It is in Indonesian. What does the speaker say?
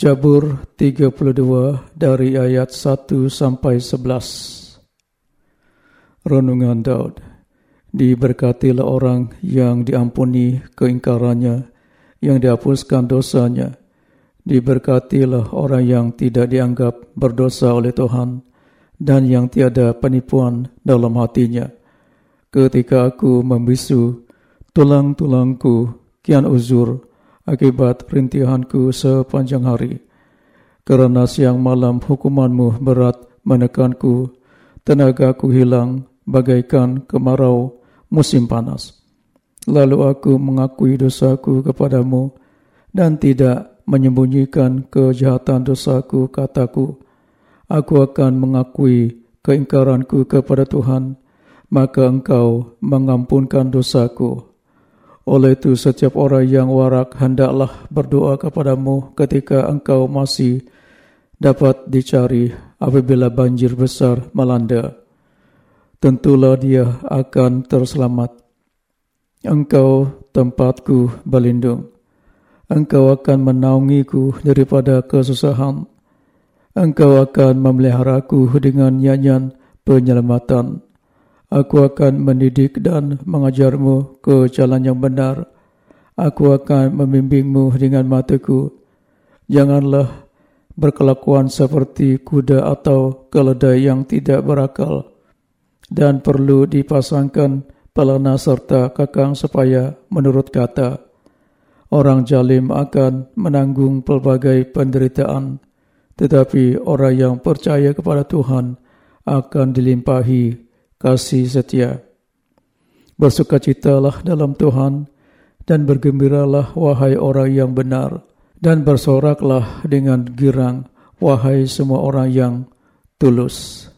Jabur 32 dari ayat 1 sampai 11 Renungan Daud Diberkatilah orang yang diampuni keingkarannya, yang dihapuskan dosanya. Diberkatilah orang yang tidak dianggap berdosa oleh Tuhan, dan yang tiada penipuan dalam hatinya. Ketika aku membisu, tulang-tulangku kian uzur, akibat rintihanku sepanjang hari. Kerana siang malam hukumanmu berat menekanku, tenagaku hilang bagaikan kemarau musim panas. Lalu aku mengakui dosaku kepadamu dan tidak menyembunyikan kejahatan dosaku kataku. Aku akan mengakui keingkaranku kepada Tuhan, maka engkau mengampunkan dosaku. Oleh itu setiap orang yang warak hendaklah berdoa kepadamu ketika engkau masih dapat dicari apabila banjir besar melanda. Tentulah dia akan terselamat. Engkau tempatku berlindung. Engkau akan menaungiku daripada kesusahan. Engkau akan memeliharaku dengan nyanyian penyelamatan. Aku akan mendidik dan mengajarmu ke jalan yang benar. Aku akan membimbingmu dengan mataku. Janganlah berkelakuan seperti kuda atau keledai yang tidak berakal. Dan perlu dipasangkan pelana serta kakang supaya menurut kata, orang jalim akan menanggung pelbagai penderitaan. Tetapi orang yang percaya kepada Tuhan akan dilimpahi kasih setia. Bersukacitalah dalam Tuhan dan bergembiralah wahai orang yang benar dan bersoraklah dengan girang wahai semua orang yang tulus.